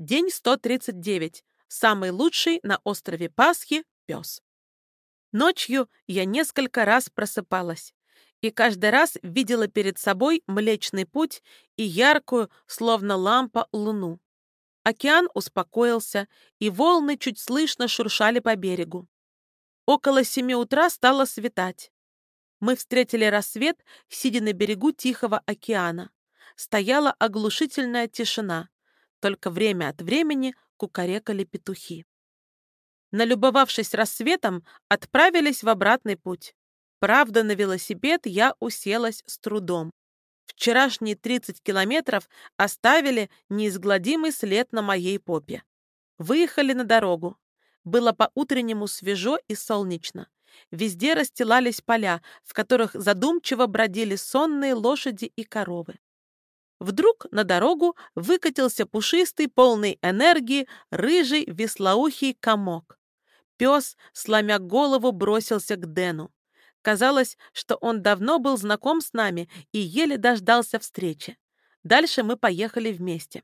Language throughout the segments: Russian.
День 139. Самый лучший на острове Пасхи пес. Ночью я несколько раз просыпалась и каждый раз видела перед собой Млечный Путь и яркую, словно лампа, луну. Океан успокоился, и волны чуть слышно шуршали по берегу. Около семи утра стало светать. Мы встретили рассвет, сидя на берегу Тихого океана. Стояла оглушительная тишина. Только время от времени кукарекали петухи. Налюбовавшись рассветом, отправились в обратный путь. Правда, на велосипед я уселась с трудом. Вчерашние 30 километров оставили неизгладимый след на моей попе. Выехали на дорогу. Было по-утреннему свежо и солнечно. Везде расстилались поля, в которых задумчиво бродили сонные лошади и коровы. Вдруг на дорогу выкатился пушистый, полный энергии, рыжий, веслоухий комок. Пес, сломя голову, бросился к Дэну. Казалось, что он давно был знаком с нами и еле дождался встречи. Дальше мы поехали вместе.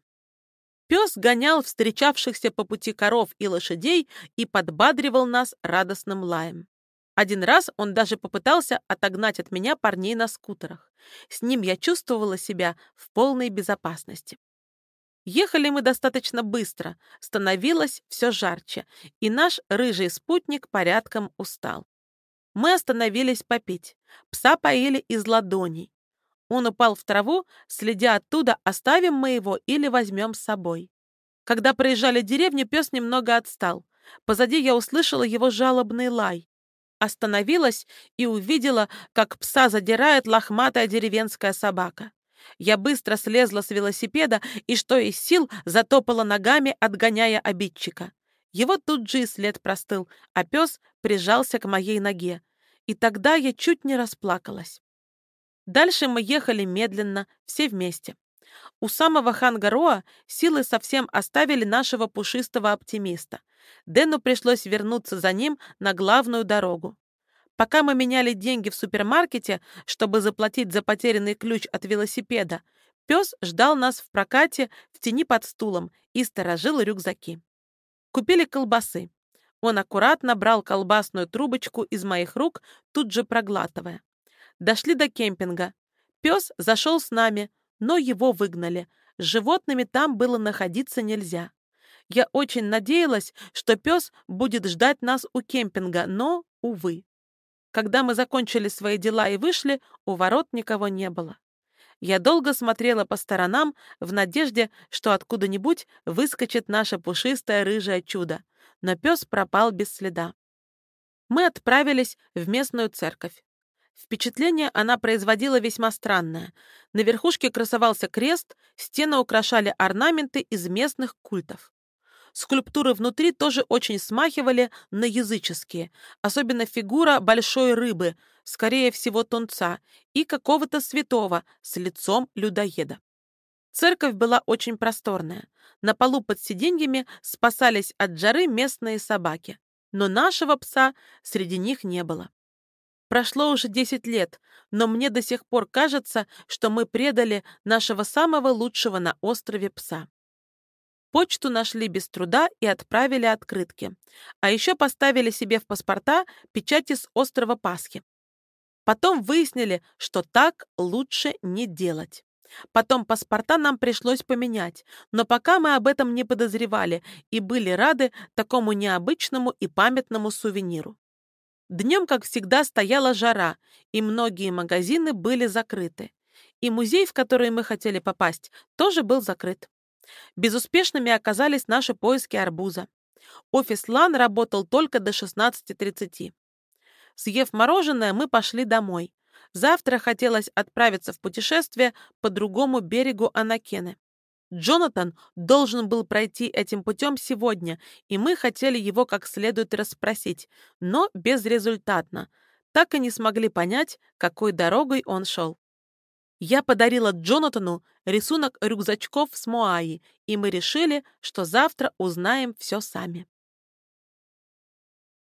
Пес гонял встречавшихся по пути коров и лошадей и подбадривал нас радостным лаем. Один раз он даже попытался отогнать от меня парней на скутерах. С ним я чувствовала себя в полной безопасности. Ехали мы достаточно быстро, становилось все жарче, и наш рыжий спутник порядком устал. Мы остановились попить. Пса поили из ладоней. Он упал в траву, следя оттуда, оставим мы его или возьмем с собой. Когда проезжали деревню, пес немного отстал. Позади я услышала его жалобный лай. Остановилась и увидела, как пса задирает лохматая деревенская собака. Я быстро слезла с велосипеда и, что из сил, затопала ногами, отгоняя обидчика. Его тут же и след простыл, а пес прижался к моей ноге. И тогда я чуть не расплакалась. Дальше мы ехали медленно, все вместе. У самого Хангароа силы совсем оставили нашего пушистого оптимиста. Дэну пришлось вернуться за ним на главную дорогу. Пока мы меняли деньги в супермаркете, чтобы заплатить за потерянный ключ от велосипеда, пес ждал нас в прокате в тени под стулом и сторожил рюкзаки. Купили колбасы. Он аккуратно брал колбасную трубочку из моих рук, тут же проглатывая. Дошли до кемпинга. Пес зашел с нами, но его выгнали. С животными там было находиться нельзя. Я очень надеялась, что пес будет ждать нас у кемпинга, но, увы. Когда мы закончили свои дела и вышли, у ворот никого не было. Я долго смотрела по сторонам в надежде, что откуда-нибудь выскочит наше пушистое рыжее чудо, но пес пропал без следа. Мы отправились в местную церковь. Впечатление она производила весьма странное. На верхушке красовался крест, стены украшали орнаменты из местных культов. Скульптуры внутри тоже очень смахивали на языческие, особенно фигура большой рыбы, скорее всего тунца, и какого-то святого с лицом людоеда. Церковь была очень просторная. На полу под сиденьями спасались от жары местные собаки, но нашего пса среди них не было. Прошло уже 10 лет, но мне до сих пор кажется, что мы предали нашего самого лучшего на острове пса. Почту нашли без труда и отправили открытки. А еще поставили себе в паспорта печати с острова Пасхи. Потом выяснили, что так лучше не делать. Потом паспорта нам пришлось поменять, но пока мы об этом не подозревали и были рады такому необычному и памятному сувениру. Днем, как всегда, стояла жара, и многие магазины были закрыты. И музей, в который мы хотели попасть, тоже был закрыт. Безуспешными оказались наши поиски арбуза. Офис Лан работал только до 16.30. Съев мороженое, мы пошли домой. Завтра хотелось отправиться в путешествие по другому берегу Анакены. Джонатан должен был пройти этим путем сегодня, и мы хотели его как следует расспросить, но безрезультатно. Так и не смогли понять, какой дорогой он шел. Я подарила Джонатану рисунок рюкзачков с Моаи, и мы решили, что завтра узнаем все сами.